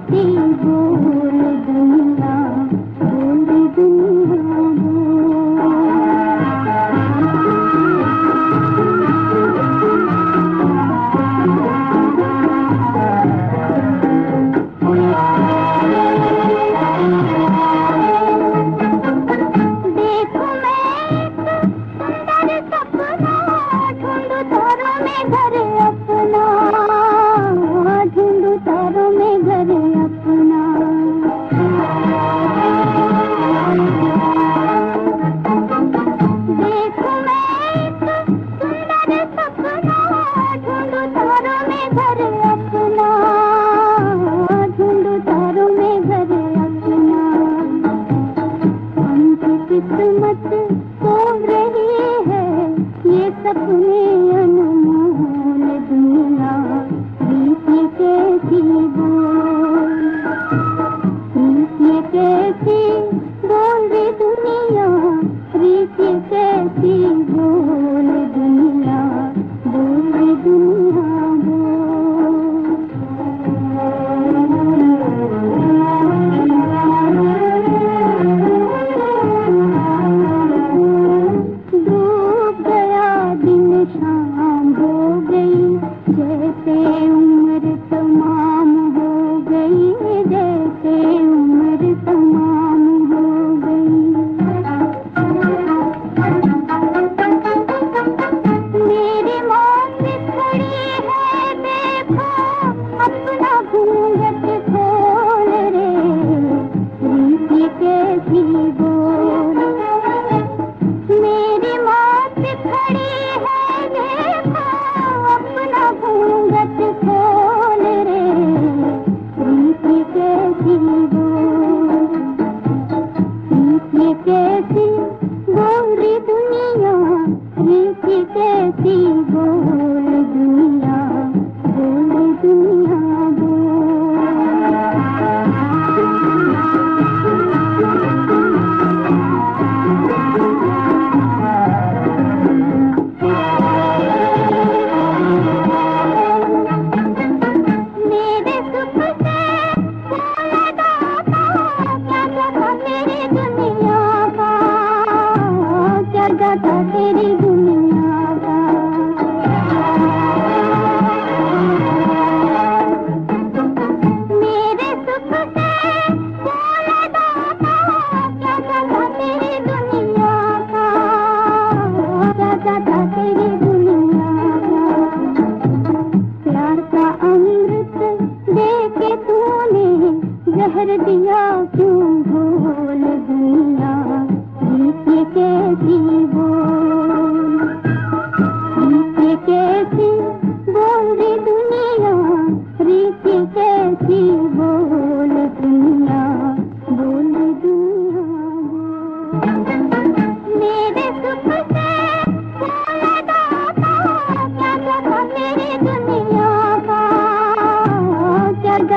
tempo Uhum.